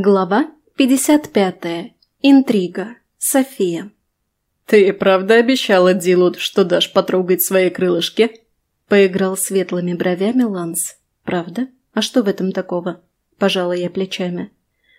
Глава 55. Интрига. София. «Ты правда обещала Дилу, что дашь потрогать свои крылышки?» Поиграл светлыми бровями Ланс. «Правда? А что в этом такого?» Пожала я плечами.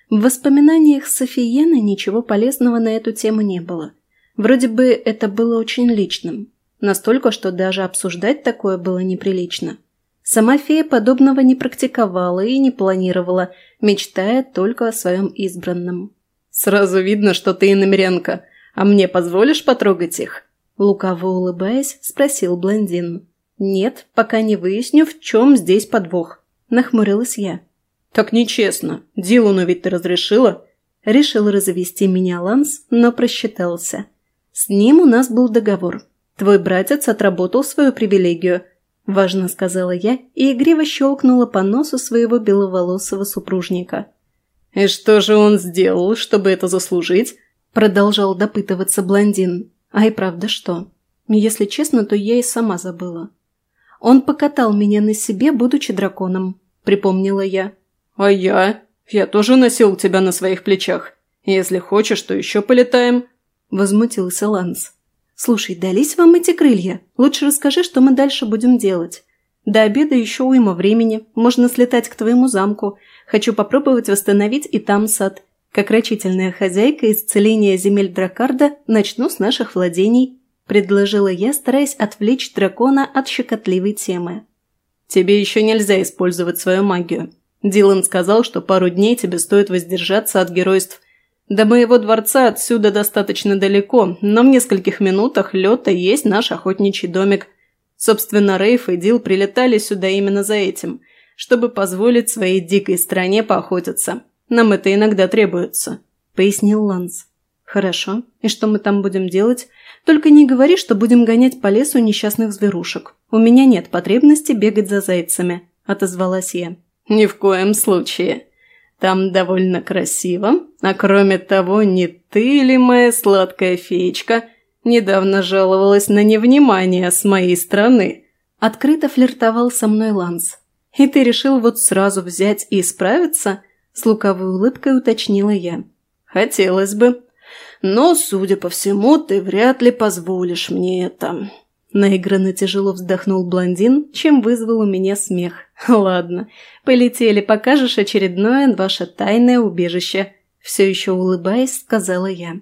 В воспоминаниях Софиены ничего полезного на эту тему не было. Вроде бы это было очень личным. Настолько, что даже обсуждать такое было неприлично. Сама фея подобного не практиковала и не планировала, мечтая только о своем избранном. «Сразу видно, что ты иномерянка. А мне позволишь потрогать их?» Лукаво улыбаясь, спросил блондин. «Нет, пока не выясню, в чем здесь подвох», – нахмурилась я. «Так нечестно. Дилану ведь ты разрешила?» Решил развести меня Ланс, но просчитался. «С ним у нас был договор. Твой братец отработал свою привилегию – Важно сказала я и игриво щелкнула по носу своего беловолосого супружника. «И что же он сделал, чтобы это заслужить?» Продолжал допытываться блондин. А и правда что? Если честно, то я и сама забыла. Он покатал меня на себе, будучи драконом, припомнила я. «А я? Я тоже носил тебя на своих плечах. Если хочешь, то еще полетаем», – возмутился Ланс. «Слушай, дались вам эти крылья? Лучше расскажи, что мы дальше будем делать. До обеда еще уйма времени, можно слетать к твоему замку. Хочу попробовать восстановить и там сад. Как рачительная хозяйка исцеления земель Дракарда начну с наших владений», – предложила я, стараясь отвлечь дракона от щекотливой темы. «Тебе еще нельзя использовать свою магию. Дилан сказал, что пару дней тебе стоит воздержаться от геройств – до моего дворца отсюда достаточно далеко, но в нескольких минутах лета есть наш охотничий домик. Собственно, Рейф и Дил прилетали сюда именно за этим, чтобы позволить своей дикой стране поохотиться. Нам это иногда требуется», – пояснил Ланс. «Хорошо. И что мы там будем делать? Только не говори, что будем гонять по лесу несчастных зверушек. У меня нет потребности бегать за зайцами», – отозвалась я. «Ни в коем случае», там довольно красиво, а кроме того, не ты ли, моя сладкая феечка, недавно жаловалась на невнимание с моей стороны?» Открыто флиртовал со мной Ланс. «И ты решил вот сразу взять и исправиться?» С луковой улыбкой уточнила я. «Хотелось бы. Но, судя по всему, ты вряд ли позволишь мне это». Наигранно тяжело вздохнул блондин, чем вызвал у меня смех. «Ладно, полетели, покажешь очередное ваше тайное убежище», все еще улыбаясь, сказала я.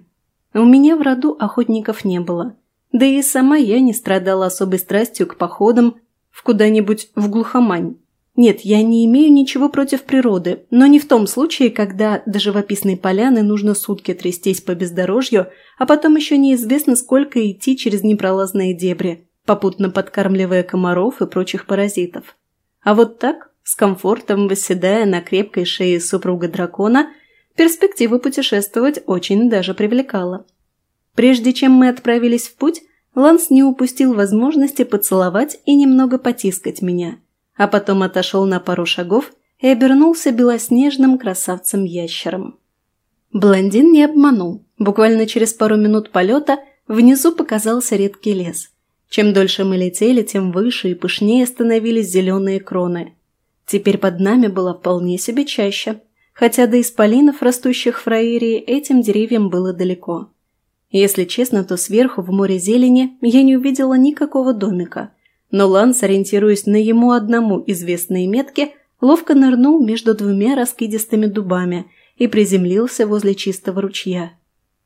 У меня в роду охотников не было. Да и сама я не страдала особой страстью к походам в куда-нибудь в глухомань. Нет, я не имею ничего против природы, но не в том случае, когда до живописной поляны нужно сутки трястись по бездорожью, а потом еще неизвестно, сколько идти через непролазные дебри, попутно подкармливая комаров и прочих паразитов. А вот так, с комфортом восседая на крепкой шее супруга дракона, перспектива путешествовать очень даже привлекала. Прежде чем мы отправились в путь, Ланс не упустил возможности поцеловать и немного потискать меня – а потом отошел на пару шагов и обернулся белоснежным красавцем-ящером. Блондин не обманул. Буквально через пару минут полета внизу показался редкий лес. Чем дольше мы летели, тем выше и пышнее становились зеленые кроны. Теперь под нами было вполне себе чаще, хотя до исполинов, растущих в Фраерии, этим деревьям было далеко. Если честно, то сверху в море зелени я не увидела никакого домика – но Ланс, ориентируясь на ему одному известные метки, ловко нырнул между двумя раскидистыми дубами и приземлился возле чистого ручья.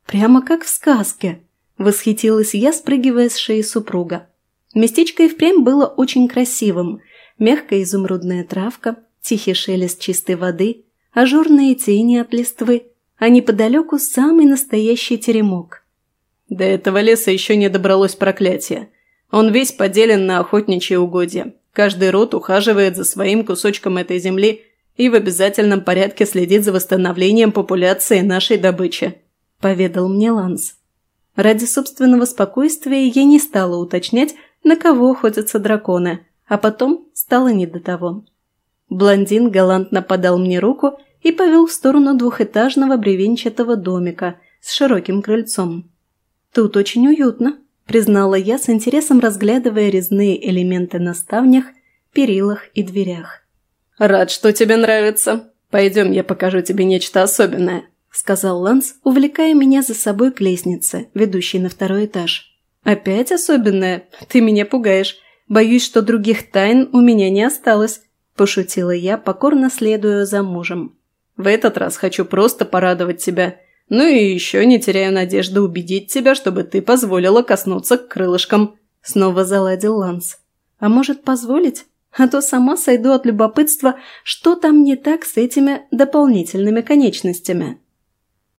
«Прямо как в сказке!» – восхитилась я, спрыгивая с шеи супруга. Местечко и впрямь было очень красивым. Мягкая изумрудная травка, тихий шелест чистой воды, ажурные тени от листвы, а неподалеку самый настоящий теремок. До этого леса еще не добралось проклятие. Он весь поделен на охотничьи угодья. Каждый род ухаживает за своим кусочком этой земли и в обязательном порядке следит за восстановлением популяции нашей добычи», – поведал мне Ланс. Ради собственного спокойствия я не стала уточнять, на кого охотятся драконы, а потом стало не до того. Блондин галантно подал мне руку и повел в сторону двухэтажного бревенчатого домика с широким крыльцом. «Тут очень уютно», – признала я с интересом, разглядывая резные элементы на ставнях, перилах и дверях. «Рад, что тебе нравится. Пойдем, я покажу тебе нечто особенное», – сказал Ланс, увлекая меня за собой к лестнице, ведущей на второй этаж. «Опять особенное? Ты меня пугаешь. Боюсь, что других тайн у меня не осталось», – пошутила я, покорно следуя за мужем. «В этот раз хочу просто порадовать тебя. Ну и еще не теряю надежды убедить тебя, чтобы ты позволила коснуться к крылышкам», – снова заладил Ланс. «А может, позволить? А то сама сойду от любопытства, что там не так с этими дополнительными конечностями».